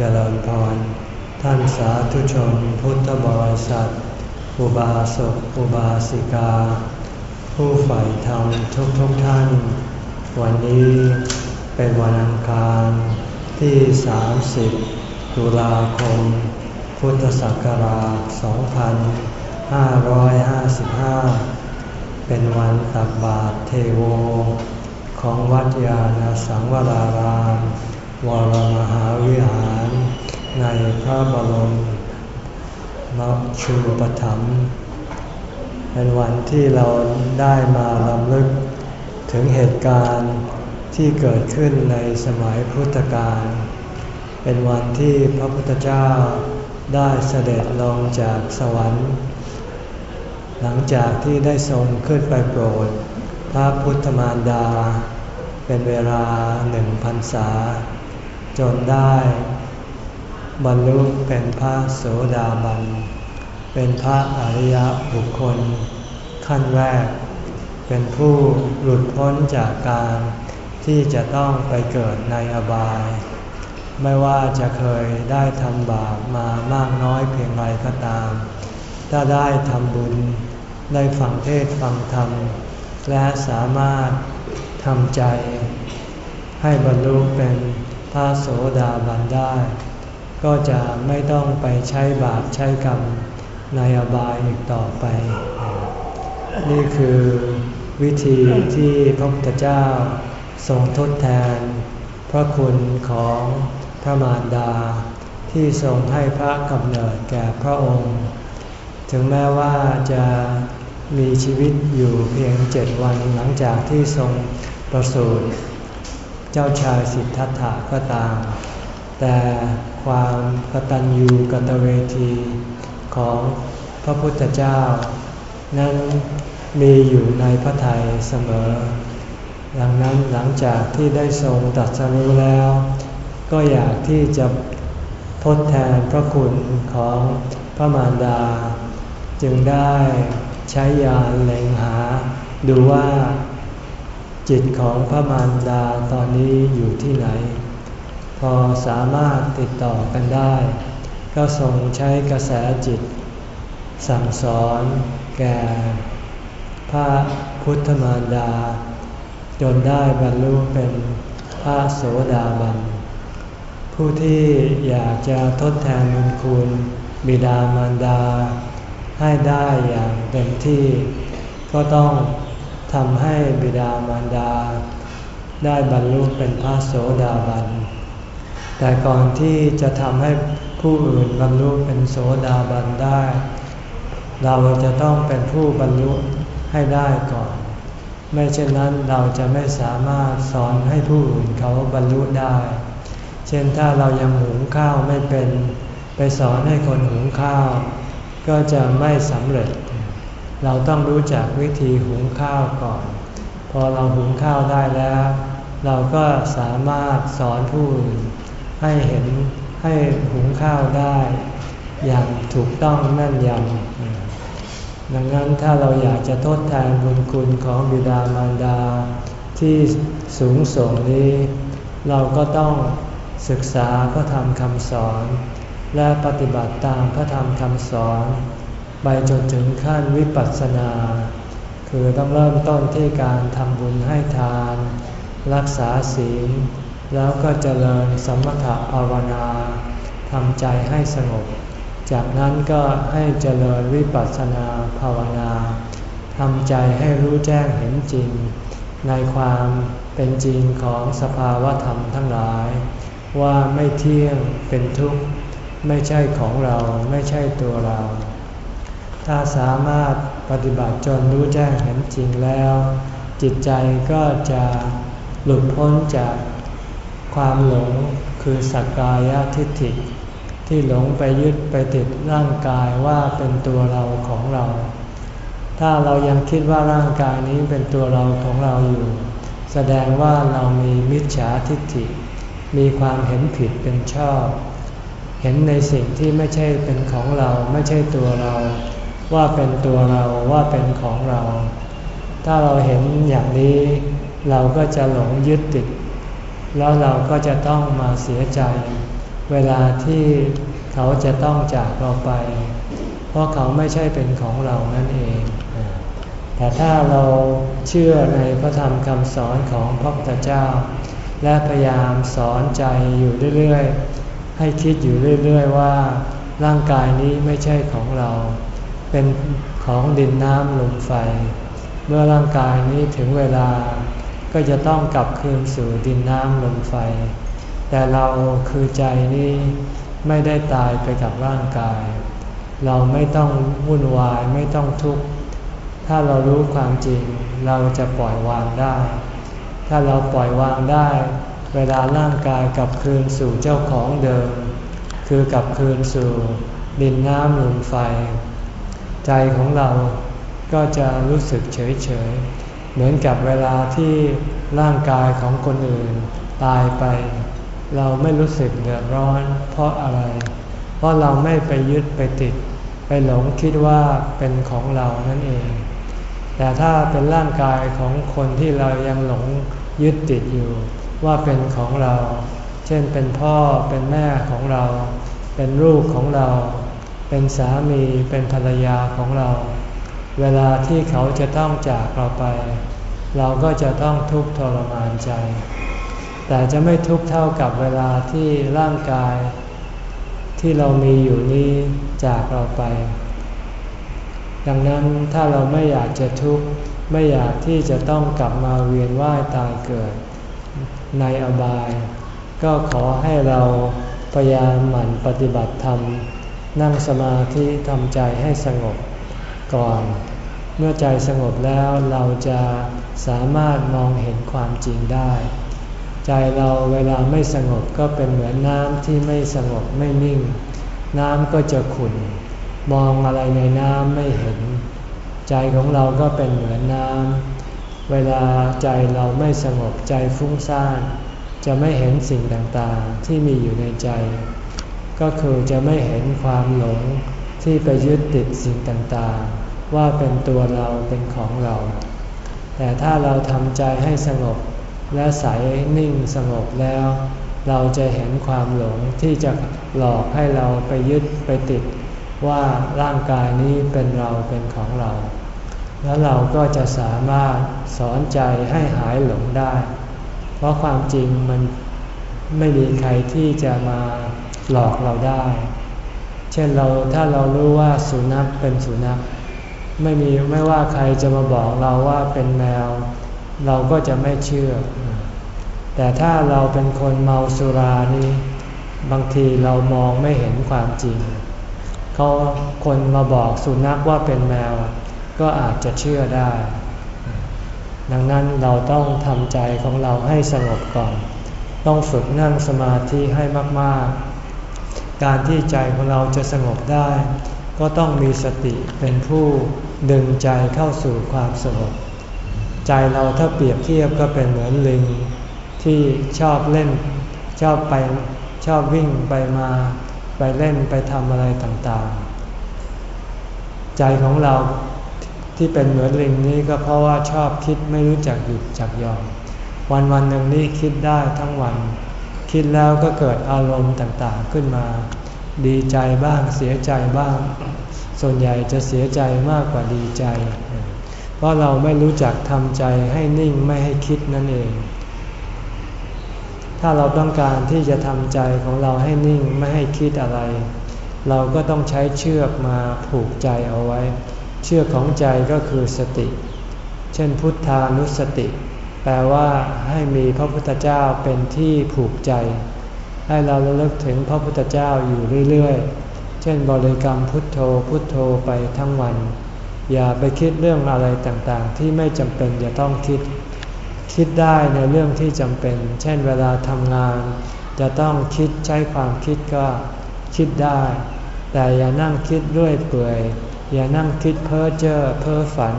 จริญพร ท่านสาธุชนพุทธบริษัท อุบาสกอุบาสิกา ผู้ใฝ่ธรรมทุกทุกท่าน วันนี้เป็นวันอังคารที่ 30 ตุลาคม พุทธศักราช 2555 เป็นวันตักบาตรเทโว ของวัดยาณสังวรารามวรมหาวิหาร ในพระบรมมชูปถัมภ์เป็นวันที่เราได้มาลำลึกถึงเหตุการณ์ที่เกิดขึ้นในสมัยพุทธกาล เป็นวันที่พระพุทธเจ้าได้เสด็จลงจากสวรรค์ หลังจากที่ได้ทรงขึ้นไปโปรด พระพุทธมารดา เป็นเวลาหนึ่งพรรษา จนได้ บรรลุเป็นพระโสดาบัน เป็นพระอริยบุคคล ขั้นแรก เป็นผู้หลุดพ้นจากการที่จะต้องไปเกิดในอบาย ไม่ว่าจะเคยได้ทำบาปมามากน้อยเพียงไรก็ตาม ถ้าได้ทำบุญ ได้ฟังเทศฟังธรรม และสามารถทำใจ ให้บรรลุเป็นพระโสดาบันได้ ก็จะไม่ต้องไปใช้บาปใช้กรรมในอบายอีกต่อไป นี่คือวิธีที่พระพุทธเจ้าทรงทดแทน พระคุณของพระมารดา ที่ทรงให้พระกำเนิดแก่พระองค์ ถึงแม้ว่าจะมีชีวิตอยู่เพียงเจ็ดวันหลังจากที่ทรงประสูติเจ้าชายสิทธัตถะก็ตาม แต่ ความกตัญญูกตเวทีของพระพุทธเจ้า นั้นมีอยู่ในพระทัยเสมอ ดังนั้นหลังจากที่ได้ทรงตัดสรู้แล้ว ก็อยากที่จะทดแทนพระคุณของพระมารดา จึงได้ใช้ยานเล็งหา ดูว่าจิตของพระมารดาตอนนี้อยู่ที่ไหน พอสามารถติดต่อกันได้ ก็ทรงใช้กระแสจิต สั่งสอนแก่พระพุทธมารดา จนได้บรรลุเป็นพระโสดาบัน ผู้ที่อยากจะทดแทนบุญคุณบิดามารดา ให้ได้อย่างเต็มที่ ก็ต้องทำให้บิดามารดา ได้บรรลุเป็นพระโสดาบัน แต่ก่อนที่จะทำให้ผู้อื่นบรรลุเป็นโสดาบันได้ เราจะต้องเป็นผู้บรรลุให้ได้ก่อน ไม่เช่นนั้นเราจะไม่สามารถสอนให้ผู้อื่นเขาบรรลุได้ เช่นถ้าเรายังหุงข้าวไม่เป็น ไปสอนให้คนหุงข้าว ก็จะไม่สำเร็จ เราต้องรู้จักวิธีหุงข้าวก่อน พอเราหุงข้าวได้แล้ว เราก็สามารถสอนผู้อื่น ให้เห็นให้หุงข้าวได้ อย่างถูกต้องแม่นยำดังนั้นถ้าเราอยากจะทดแทนบุญคุณของบิดามารดา ที่สูงส่งนี้ เราก็ต้องศึกษาพระธรรมคำสอน และปฏิบัติตามพระธรรมคำสอน ไปจนถึงขั้นวิปัสสนา คือต้องเริ่มต้นที่การทำบุญให้ทาน รักษาศีล แล้วก็เจริญสมถะภาวนาทำใจให้สงบ จากนั้นก็ให้เจริญวิปัสสนาภาวนาทำใจให้รู้แจ้งเห็นจริง ในความเป็นจริงของสภาวธรรมทั้งหลาย ว่าไม่เที่ยงเป็นทุกข์ไม่ใช่ของเราไม่ใช่ตัวเรา ถ้าสามารถปฏิบัติจนรู้แจ้งเห็นจริงแล้ว จิตใจก็จะหลุดพ้นจาก ความหลงคือสักกายทิฏฐิ ที่หลงไปยึดไปติดร่างกายว่าเป็นตัวเราของเรา ถ้าเรายังคิดว่าร่างกายนี้เป็นตัวเราของเราอยู่ แสดงว่าเรามีมิจฉาทิฏฐิ มีความเห็นผิดเป็นชอบ เห็นในสิ่งที่ไม่ใช่เป็นของเราไม่ใช่ตัวเรา ว่าเป็นตัวเราว่าเป็นของเรา ถ้าเราเห็นอย่างนี้เราก็จะหลงยึดติด แล้วเราก็จะต้องมาเสียใจ เวลาที่เขาจะต้องจากเราไป เพราะเขาไม่ใช่เป็นของเรานั่นเอง แต่ถ้าเราเชื่อในพระธรรมคำสอนของพระพุทธเจ้า และพยายามสอนใจอยู่เรื่อยๆ ให้คิดอยู่เรื่อยๆ ว่าร่างกายนี้ไม่ใช่ของเรา เป็นของดินน้ำลมไฟ เมื่อร่างกายนี้ถึงเวลา ก็จะต้องกลับคืนสู่ดินน้ำลมไฟ แต่เราคือใจนี้ไม่ได้ตายไปกับร่างกาย เราไม่ต้องวุ่นวายไม่ต้องทุกข์ ถ้าเรารู้ความจริงเราจะปล่อยวางได้ ถ้าเราปล่อยวางได้ เวลาร่างกายกลับคืนสู่เจ้าของเดิม คือกลับคืนสู่ดินน้ำลมไฟ ใจของเราก็จะรู้สึกเฉยเฉย เหมือนกับเวลาที่ร่างกายของคนอื่นตายไป เราไม่รู้สึกเดือดร้อน เพราะอะไร เพราะเราไม่ไปยึดไปติด ไปหลงคิดว่าเป็นของเรานั่นเอง แต่ถ้าเป็นร่างกายของคนที่เรายังหลงยึดติดอยู่ ว่าเป็นของเรา เช่นเป็นพ่อเป็นแม่ของเรา เป็นลูกของเรา เป็นสามีเป็นภรรยาของเรา เวลาที่เขาจะต้องจากเราไป เราก็จะต้องทุกข์ทรมานใจ แต่จะไม่ทุกข์เท่ากับเวลาที่ร่างกาย ที่เรามีอยู่นี้จากเราไป ดังนั้นถ้าเราไม่อยากจะทุกข์ไม่อยากที่จะต้องกลับมาเวียนว่ายตายเกิด ในอบาย ก็ขอให้เราพยายามหมั่นปฏิบัติธรรม นั่งสมาธิทำใจให้สงบก่อน เมื่อใจสงบแล้วเราจะสามารถมองเห็นความจริงได้ ใจเราเวลาไม่สงบก็เป็นเหมือนน้ำที่ไม่สงบไม่นิ่ง น้ำก็จะขุ่นมองอะไรในน้ำไม่เห็น ใจของเราก็เป็นเหมือนน้ำเวลาใจเราไม่สงบใจฟุ้งซ่านจะไม่เห็นสิ่งต่างๆที่มีอยู่ในใจ ก็คือจะไม่เห็นความหลงที่ไปยึดติดสิ่งต่างๆ ว่าเป็นตัวเราเป็นของเรา แต่ถ้าเราทำใจให้สงบและใสนิ่งสงบแล้ว เราจะเห็นความหลงที่จะหลอกให้เราไปยึดไปติด ว่าร่างกายนี้เป็นเราเป็นของเรา แล้วเราก็จะสามารถสอนใจให้หายหลงได้ เพราะความจริงมันไม่มีใครที่จะมาหลอกเราได้ เช่นเราถ้าเรารู้ว่าสุนัขเป็นสุนัข ไม่มีไม่ว่าใครจะมาบอกเราว่าเป็นแมว เราก็จะไม่เชื่อ แต่ถ้าเราเป็นคนเมาสุรานี่บางทีเรามองไม่เห็นความจริง เขาคนมาบอกสุนัขว่าเป็นแมว ก็อาจจะเชื่อได้ ดังนั้นเราต้องทำใจของเราให้สงบก่อน ต้องฝึกนั่งสมาธิให้มาก ๆ การที่ใจของเราจะสงบได้ ก็ต้องมีสติเป็นผู้ดึงใจเข้าสู่ความสงบ ใจเราถ้าเปรียบเทียบก็เป็นเหมือนลิงที่ชอบเล่น ชอบไปชอบวิ่งไปมา ไปเล่นไปทำอะไรต่างๆ ใจของเราที่เป็นเหมือนลิงนี้ก็เพราะว่าชอบคิดไม่รู้จักหยุดจักยอมวันวันหนึ่งนี้คิดได้ทั้งวัน คิดแล้วก็เกิดอารมณ์ต่างๆขึ้นมา ดีใจบ้างเสียใจบ้าง ส่วนใหญ่จะเสียใจมากกว่าดีใจ เพราะเราไม่รู้จักทำใจให้นิ่งไม่ให้คิดนั่นเอง ถ้าเราต้องการที่จะทำใจของเราให้นิ่งไม่ให้คิดอะไร เราก็ต้องใช้เชือกมาผูกใจเอาไว้ เชือกของใจก็คือสติ เช่นพุทธานุสติ แปลว่าให้มีพระพุทธเจ้าเป็นที่ผูกใจ ให้เราระลึกถึงพระพุทธเจ้าอยู่เรื่อยๆ เช่นบริกรรมพุทโธพุทโธไปทั้งวัน อย่าไปคิดเรื่องอะไรต่างๆ ที่ไม่จำเป็นจะต้องคิด คิดได้ในเรื่องที่จำเป็น เช่นเวลาทำงาน จะต้องคิดใช้ความคิดก็คิดได้ แต่อย่านั่งคิดด้วยเปื่อย อย่านั่งคิดเพ้อเจ้อเพ้อฝัน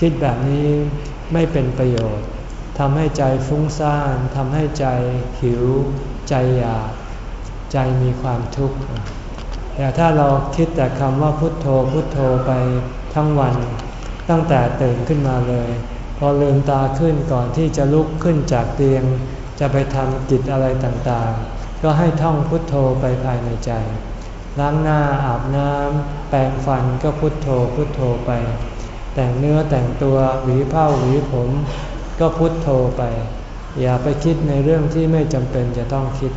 คิดแบบนี้ไม่เป็นประโยชน์ทำให้ใจฟุ้งซ่านทำให้ใจหิว ใจอยาก ใจมีความทุกข์ แต่ถ้าเราคิดแต่คำว่าพุทโธพุทโธไปทั้งวัน ตั้งแต่ตื่นขึ้นมาเลย พอลืมตาขึ้นก่อนที่จะลุกขึ้นจากเตียง จะไปทำกิจอะไรต่างๆ ก็ให้ท่องพุทโธไปภายในใจ ล้างหน้าอาบน้ำแปรงฟันก็พุทโธพุทโธไป แต่งเนื้อแต่งตัวหวีผ้าหวีผม ก็พุทโธไป อย่าไปคิดในเรื่องที่ไม่จำเป็นจะต้องคิด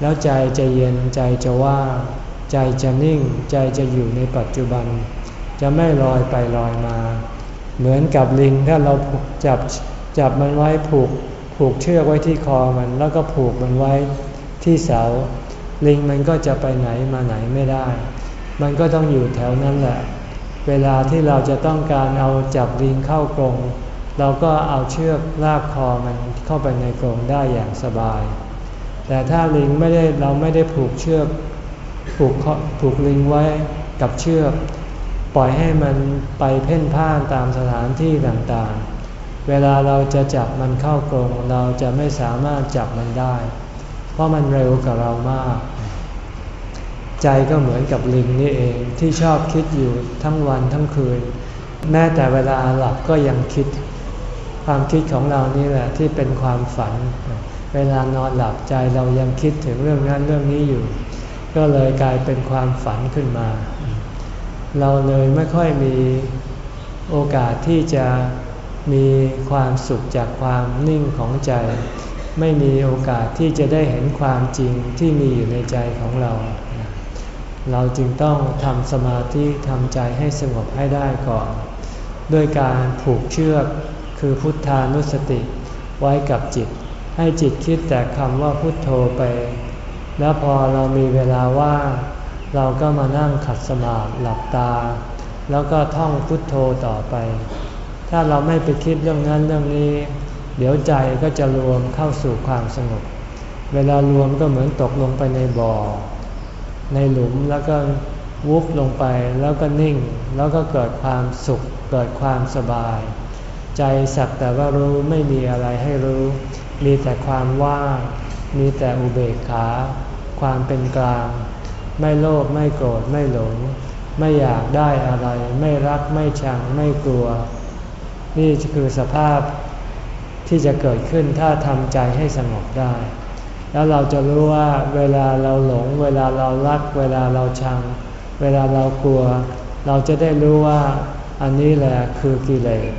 แล้วใจจะเย็นใจจะว่าง ใจจะนิ่งใจจะอยู่ในปัจจุบัน จะไม่ลอยไปลอยมา เหมือนกับลิงถ้าเราจับจับมันไว้ผูกผูกเชือกไว้ที่คอมัน แล้วก็ผูกมันไว้ที่เสา ลิงมันก็จะไปไหนมาไหนไม่ได้ มันก็ต้องอยู่แถวนั้นแหละ เวลาที่เราจะต้องการเอาจับลิงเข้ากรงเราก็เอาเชือกลากคอมันเข้าไปในกรงได้อย่างสบาย แต่ถ้าลิงไม่ได้เราไม่ได้ผูกเชือก ผูกผูกลิงไว้กับเชือก ปล่อยให้มันไปเพ่นพ่านตามสถานที่ต่างๆ เวลาเราจะจับมันเข้ากรงเราจะไม่สามารถจับมันได้ เพราะมันเร็วกว่าเรามาก ใจก็เหมือนกับลิงนี่เองที่ชอบคิดอยู่ทั้งวันทั้งคืน แม้แต่เวลาหลับก็ยังคิด ความคิดของเรานี่แหละที่เป็นความฝัน เวลานอนหลับใจเรายังคิดถึงเรื่องนั้นเรื่องนี้อยู่ ก็เลยกลายเป็นความฝันขึ้นมา เราเลยไม่ค่อยมีโอกาสที่จะมีความสุขจากความนิ่งของใจ ไม่มีโอกาสที่จะได้เห็นความจริงที่มีอยู่ในใจของเรา เราจึงต้องทำสมาธิทำใจให้สงบให้ได้ก่อน ด้วยการผูกเชือกคือพุทธานุสติไว้กับจิต ให้จิตคิดแต่คำว่าพุทโธไป แล้วพอเรามีเวลาว่างเราก็มานั่งขัดสมาธิหลับตา แล้วก็ท่องพุทโธต่อไป ถ้าเราไม่ไปคิดเรื่องนั้นเรื่องนี้ เดี๋ยวใจก็จะรวมเข้าสู่ความสงบ เวลารวมก็เหมือนตกลงไปในบ่อ ในหลุมแล้วก็วุบลงไปแล้วก็นิ่ง แล้วก็เกิดความสุข เกิดความสบาย ใจสักแต่ว่ารู้ไม่มีอะไรให้รู้ มีแต่ความว่าง มีแต่อุเบกขา ความเป็นกลาง ไม่โลภไม่โกรธไม่หลง ไม่อยากได้อะไร ไม่รักไม่ชังไม่กลัว นี่คือสภาพที่จะเกิดขึ้นถ้าทำใจให้สงบได้ แล้วเราจะรู้ว่าเวลาเราหลง เวลาเรารัก เวลาเราชัง เวลาเรากลัว เราจะได้รู้ว่าอันนี้แหละคือกิเลส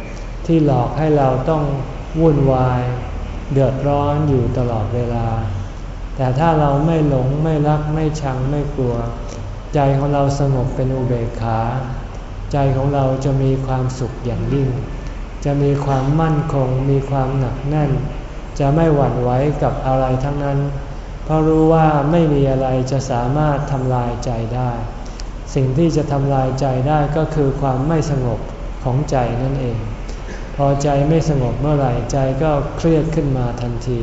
ที่หลอกให้เราต้องวุ่นวาย เดือดร้อนอยู่ตลอดเวลา แต่ถ้าเราไม่หลงไม่รักไม่ชังไม่กลัว ใจของเราสงบเป็นอุเบกขา ใจของเราจะมีความสุขอย่างยิ่ง จะมีความมั่นคง มีความหนักแน่น จะไม่หวั่นไหวกับอะไรทั้งนั้น เพราะรู้ว่าไม่มีอะไรจะสามารถทำลายใจได้ สิ่งที่จะทำลายใจได้ก็คือความไม่สงบของใจนั่นเอง พอใจไม่สงบเมื่อไหร่ใจก็เครียดขึ้นมาทันที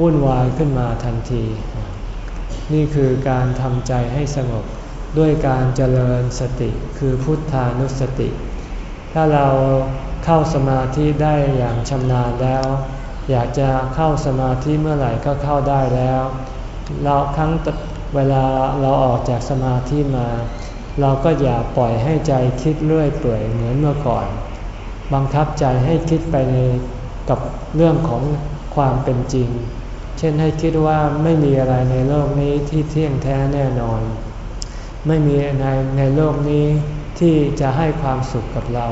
วุ่นวายขึ้นมาทันที นี่คือการทำใจให้สงบด้วยการเจริญสติคือพุทธานุสติ ถ้าเราเข้าสมาธิได้อย่างชำนาญแล้ว อยากจะเข้าสมาธิเมื่อไหร่ก็เข้าได้แล้ว เราครั้งเวลาเราออกจากสมาธิมา เราก็อย่าปล่อยให้ใจคิดเรื่อยเปื่อยเหมือนเมื่อก่อน บังคับใจให้คิดไปในกับเรื่องของความเป็นจริง เช่นให้คิดว่าไม่มีอะไรในโลกนี้ที่เที่ยงแท้แน่นอน ไม่มีในในโลกนี้ที่จะให้ความสุขกับเรา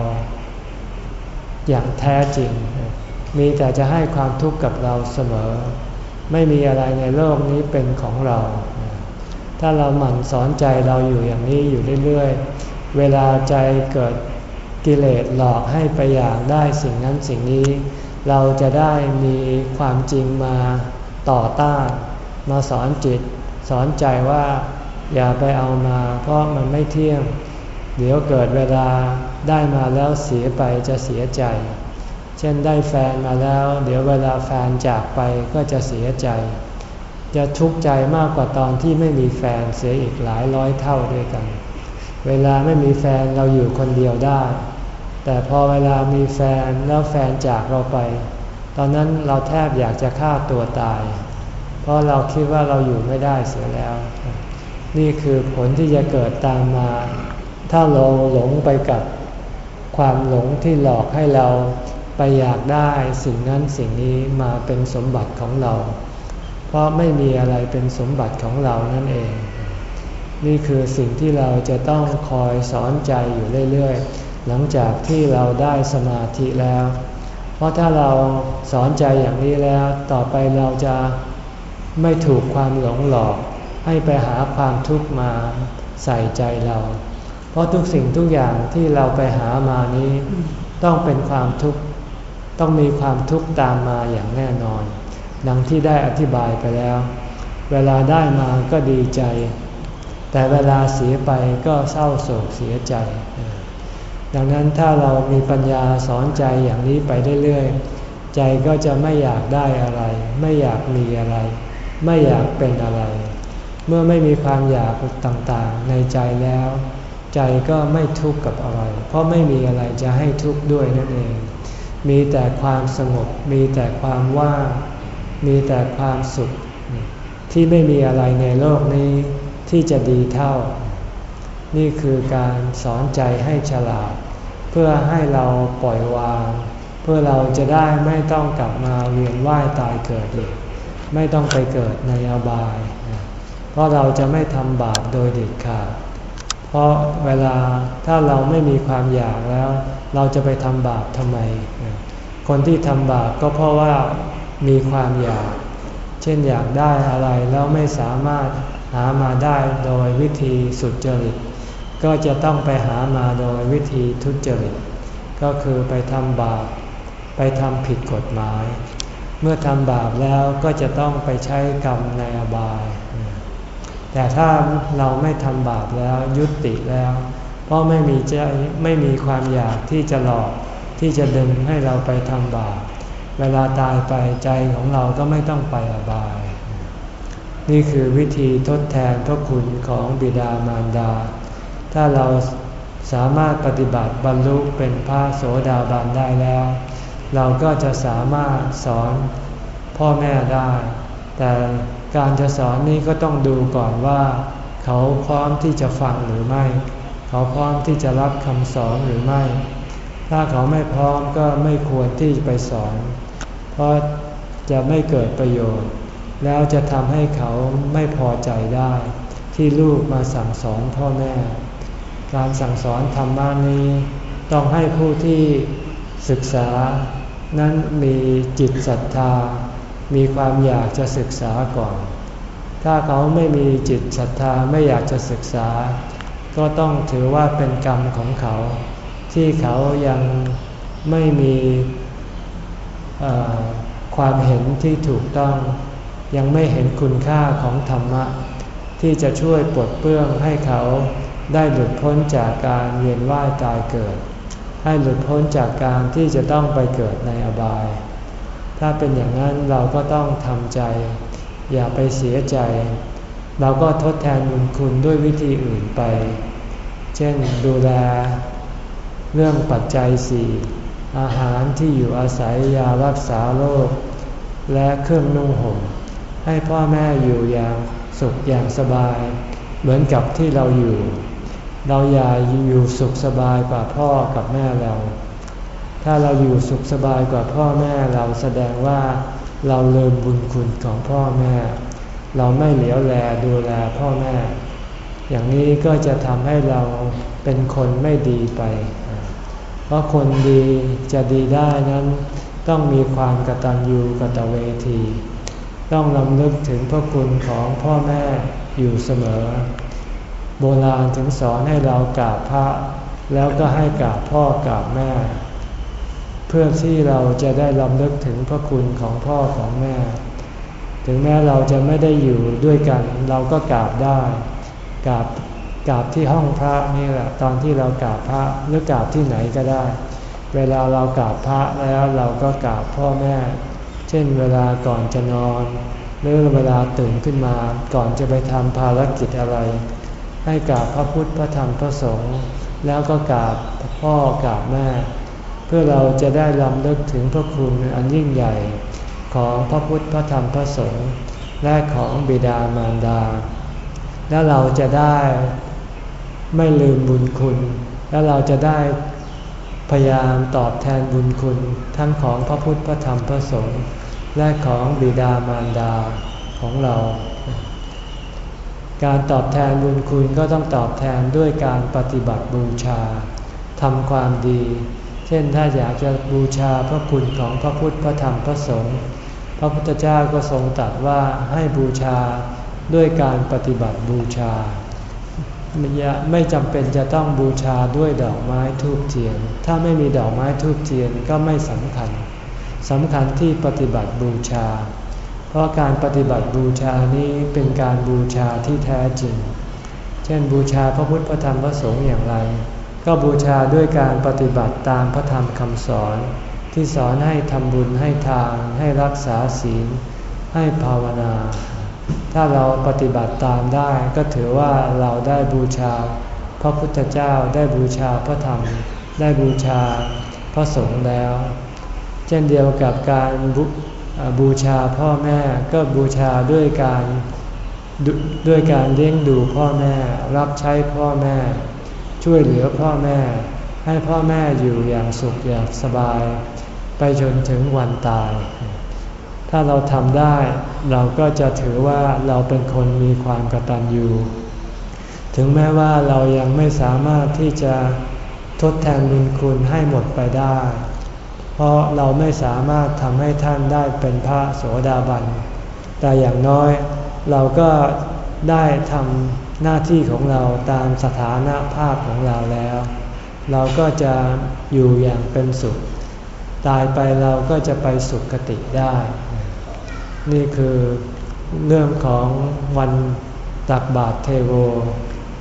อย่างแท้จริง มีแต่จะให้ความทุกข์กับเราเสมอ ไม่มีอะไรในโลกนี้เป็นของเรา ถ้าเราหมั่นสอนใจเราอยู่อย่างนี้อยู่เรื่อยๆ เวลาใจเกิดกิเลสหลอกให้ไปอยากได้สิ่งนั้นสิ่งนี้ เราจะได้มีความจริงมา ต่อต้าน มาสอนจิต สอนใจว่าอย่าไปเอามา เพราะมันไม่เที่ยง เดี๋ยวเกิดเวลาได้มาแล้วเสียไปจะเสียใจ เช่นได้แฟนมาแล้ว เดี๋ยวเวลาแฟนจากไปก็จะเสียใจ จะทุกข์ใจมากกว่าตอนที่ไม่มีแฟนเสียอีกหลายร้อยเท่าด้วยกัน เวลาไม่มีแฟนเราอยู่คนเดียวได้ แต่พอเวลามีแฟนแล้วแฟนจากเราไป ตอนนั้นเราแทบอยากจะฆ่าตัวตาย เพราะเราคิดว่าเราอยู่ไม่ได้เสียแล้ว นี่คือผลที่จะเกิดตามมา ถ้าเราหลงไปกับความหลงที่หลอกให้เราไปอยากได้สิ่งนั้นสิ่งนี้มาเป็นสมบัติของเรา เพราะไม่มีอะไรเป็นสมบัติของเรานั่นเอง นี่คือสิ่งที่เราจะต้องคอยสอนใจอยู่เรื่อยๆ หลังจากที่เราได้สมาธิแล้ว เพราะถ้าเราสอนใจอย่างนี้แล้ว ต่อไปเราจะไม่ถูกความหลงหลอก ให้ไปหาความทุกข์มาใส่ใจเรา เพราะทุกสิ่งทุกอย่างที่เราไปหามานี้ ต้องเป็นความทุกข์ต้องมีความทุกข์ตามมาอย่างแน่นอน ดังที่ได้อธิบายไปแล้ว เวลาได้มาก็ดีใจ แต่เวลาเสียไปก็เศร้าโศกเสียใจ ดังนั้นถ้าเรามีปัญญาสอนใจอย่างนี้ไปเรื่อยๆ ใจก็จะไม่อยากได้อะไร ไม่อยากมีอะไร ไม่อยากเป็นอะไร เมื่อไม่มีความอยากต่างๆ ในใจแล้ว ใจก็ไม่ทุกข์กับอะไร เพราะไม่มีอะไรจะให้ทุกข์ด้วยนั่นเอง มีแต่ความสงบ มีแต่ความว่าง มีแต่ความสุข ที่ไม่มีอะไรในโลกนี้ที่จะดีเท่า นี่คือการสอนใจให้ฉลาด เพื่อให้เราปล่อยวาง เพื่อเราจะได้ไม่ต้องกลับมาเวียนว่ายตายเกิดอีกไม่ต้องไปเกิดในอบาย เพราะเราจะไม่ทำบาปโดยเด็ดขาด เพราะเวลาถ้าเราไม่มีความอยากแล้ว เราจะไปทำบาปทำไม คนที่ทำบาปก็เพราะว่ามีความอยาก เช่นอยากได้อะไรแล้วไม่สามารถหามาได้โดยวิธีสุดจริต ก็จะต้องไปหามาโดยวิธีทุจริต ก็คือไปทำบาป ไปทำผิดกฎหมาย เมื่อทำบาปแล้วก็จะต้องไปใช้กรรมในอบาย แต่ถ้าเราไม่ทำบาปแล้วยุติแล้ว เพราะไม่มีใจไม่มีความอยากที่จะหลอกที่จะดึงให้เราไปทำบาป เวลาตายไปใจของเราก็ไม่ต้องไปอบาย นี่คือวิธีทดแทนพระคุณของบิดามารดา ถ้าเราสามารถปฏิบัติบรรลุเป็นพระโสดาบันได้แล้ว เราก็จะสามารถสอนพ่อแม่ได้ แต่การจะสอนนี้ก็ต้องดูก่อนว่า เขาพร้อมที่จะฟังหรือไม่ เขาพร้อมที่จะรับคำสอนหรือไม่ ถ้าเขาไม่พร้อมก็ไม่ควรที่ไปสอน เพราะจะไม่เกิดประโยชน์ แล้วจะทำให้เขาไม่พอใจได้ ที่ลูกมาสั่งสอนพ่อแม่ การสั่งสอนธรรมะนี้ ต้องให้ผู้ที่ศึกษานั้นมีจิตศรัทธา มีความอยากจะศึกษาก่อน ถ้าเขาไม่มีจิตศรัทธาไม่อยากจะศึกษา ก็ต้องถือว่าเป็นกรรมของเขา ที่เขายังไม่มีความเห็นที่ถูกต้อง ยังไม่เห็นคุณค่าของธรรมะ ที่จะช่วยปลดเปลื้องให้เขา ได้หลุดพ้นจากการเวียนว่ายตายเกิด ให้หลุดพ้นจากการที่จะต้องไปเกิดในอบาย ถ้าเป็นอย่างนั้นเราก็ต้องทำใจ อย่าไปเสียใจ เราก็ทดแทนบุญคุณด้วยวิธีอื่นไป เช่นดูแล เรื่องปัจจัยสี่อาหารที่อยู่อาศัยยารักษาโรค และเครื่องนุ่งห่มให้พ่อแม่อยู่อย่างสุขอย่างสบาย เหมือนกับที่เราอยู่ เราอย่าอยู่สุขสบายกว่าพ่อกับแม่เรา ถ้าเราอยู่สุขสบายกว่าพ่อแม่เราแสดงว่าเราเลืมบุญคุณของพ่อแม่ เราไม่เหลียวแลดูแลพ่อแม่ อย่างนี้ก็จะทำให้เราเป็นคนไม่ดีไป เพราะคนดีจะดีได้นั้น ต้องมีความกตัญญูกตเวที ต้องลำลึกถึงพระคุณของพ่อแม่อยู่เสมอ โบราณถึงสอนให้เรากราบพระ แล้วก็ให้กราบพ่อกราบแม่ เพื่อที่เราจะได้ลำลึกถึงพระคุณของพ่อของแม่ ถึงแม้เราจะไม่ได้อยู่ด้วยกัน เราก็กราบได้กราบกราบที่ห้องพระนี่แหละตอนที่เรากราบพระหรือกราบที่ไหนก็ได้ เวลาเรากราบพระแล้วเราก็กราบพ่อแม่ เช่นเวลาก่อนจะนอน หรือเวลาตื่นขึ้นมาก่อนจะไปทำภารกิจอะไร ให้กราบพระพุทธพระธรรมพระสงฆ์แล้วก็กราบพ่อกราบแม่ เพื่อเราจะได้ลำลึกถึงพระคุณอันยิ่งใหญ่ของพระพุทธพระธรรมพระสงฆ์และของบิดามารดา แล้วเราจะได้ไม่ลืมบุญคุณ แล้วเราจะได้พยายามตอบแทนบุญคุณ ทั้งของพระพุทธพระธรรมพระสงฆ์และของบิดามารดาของเรา การตอบแทนบุญคุณก็ต้องตอบแทนด้วยการปฏิบัติบูชาทำความดี เช่นถ้าอยากจะบูชาพระคุณของพระพุทธพระธรรมพระสงฆ์พระพุทธเจ้าก็ทรงตรัสว่าให้บูชาด้วยการปฏิบัติบูชาไม่จำเป็นจะต้องบูชาด้วยดอกไม้ทูบเทียน ถ้าไม่มีดอกไม้ทูบเทียนก็ไม่สำคัญสำคัญที่ปฏิบัติบูชา ราะการปฏิบัติบูชานี้เป็นการบูชาที่แท้จริง เช่นบูชาพระพุทธพระธรรมพระสงฆ์อย่างไร ก็บูชาด้วยการปฏิบัติตามพระธรรมคำสอน ที่สอนให้ทำบุญให้ทานให้รักษาศีล ให้ภาวนา ถ้าเราปฏิบัติตามได้ก็ถือว่าเราได้บูชา พระพุทธเจ้าได้บูชาพระธรรม ได้บูชาพระสงฆ์แล้ว เช่นเดียวกับการ บูชาพ่อแม่ก็บูชาด้วยการด้วยการเลี้ยงดูพ่อแม่ รับใช้พ่อแม่ ช่วยเหลือพ่อแม่ ให้พ่อแม่อยู่อย่างสุขอย่างสบาย ไปจนถึงวันตาย ถ้าเราทำได้เราก็จะถือว่าเราเป็นคนมีความกตัญญูถึงแม้ว่าเรายังไม่สามารถที่จะทดแทนบุญคุณให้หมดไปได้ เพราะเราไม่สามารถทำให้ท่านได้เป็นพระโสดาบัน แต่อย่างน้อยเราก็ได้ทำหน้าที่ของเราตามสถานะภาพของเราแล้ว เราก็จะอยู่อย่างเป็นสุข ตายไปเราก็จะไปสุขคติได้ นี่คือเรื่องของวันตักบาตรเทโว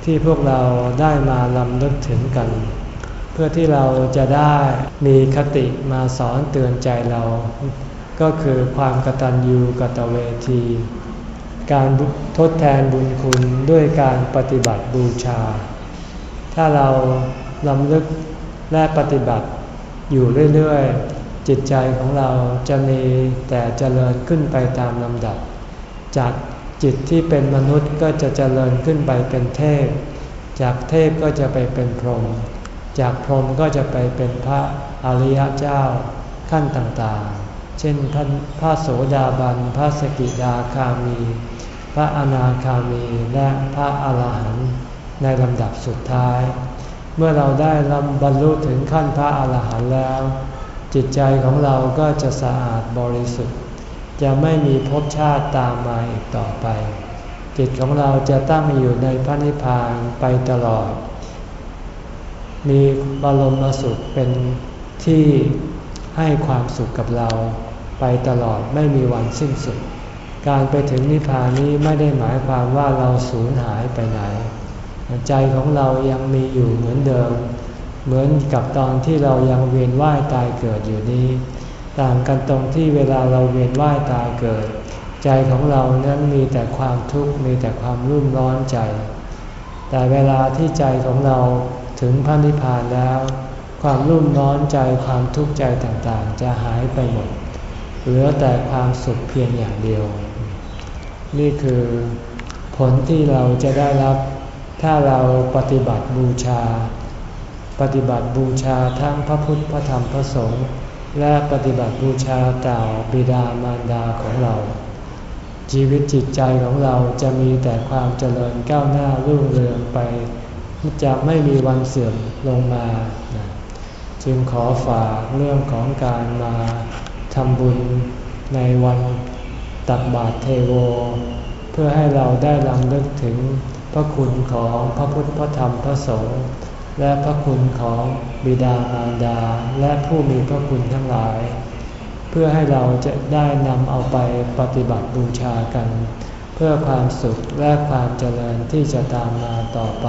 ที่พวกเราได้มาลำลึกถึงกัน พื่อที่เราจะได้มีคติมาสอนเตือนใจเรา ก็คือความกตัญญูกตเวที การทดแทนบุญคุณด้วยการปฏิบัติบูชา ถ้าเราลำลึกและปฏิบัติอยู่เรื่อยๆ จิตใจของเราจะมีแต่เจริญขึ้นไปตามลำดับ จากจิตที่เป็นมนุษย์ก็จะเจริญขึ้นไปเป็นเทพ จากเทพก็จะไปเป็นพรหม จากพรหมก็จะไปเป็นพระอริยเจ้าขั้นต่างๆ เช่นท่านพระโสดาบัน พระสกิดาคามี พระอนาคามีและพระอาหารหันต์ในลำดับสุดท้าย เมื่อเราได้ลำบรรลุถึงขั้นพระอาหารหันต์แล้ว จิตใจของเราก็จะสะอาดบริสุทธิ์ จะไม่มีภพชาติตามมาอีกต่อไป จิตของเราจะตั้งอยู่ในพระนิพพานไปตลอด มีบรมสุขเป็นที่ให้ความสุขกับเราไปตลอดไม่มีวันสิ้นสุด การไปถึงนิพพานนี้ไม่ได้หมายความว่าเราสูญหายไปไหน ใจของเรายังมีอยู่เหมือนเดิม เหมือนกับตอนที่เรายังเวียนว่ายตายเกิดอยู่นี้ ต่างกันตรงที่เวลาเราเวียนว่ายตายเกิด ใจของเรานั้นมีแต่ความทุกข์มีแต่ความรุ่มร้อนใจ แต่เวลาที่ใจของเรา ถึงพระนิพพานแล้ว ความรุ่มร้อนใจความทุกข์ใจต่างๆ จะหายไปหมด เหลือแต่ความสุขเพียงอย่างเดียว นี่คือผลที่เราจะได้รับ ถ้าเราปฏิบัติบูชา ปฏิบัติบูชาทั้งพระพุทธพระธรรมพระสงฆ์และปฏิบัติบูชาต่อบิดามารดาของเรา ชีวิตจิตใจของเราจะมีแต่ความเจริญก้าวหน้ารุ่งเรืองไป จะไม่มีวันเสื่อมลงมา จึงขอฝากเรื่องของการมาทำบุญในวันตักบาตรเทโว เพื่อให้เราได้ลำลึกถึงพระคุณของพระพุทธพระธรรมพระสงฆ์และพระคุณของบิดามารดาและผู้มีพระคุณทั้งหลาย เพื่อให้เราจะได้นำเอาไปปฏิบัติบูชากัน เพื่อความสุขและความเจริญที่จะตามมาต่อไป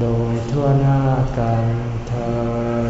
โดยทั่วหน้ากันเธอ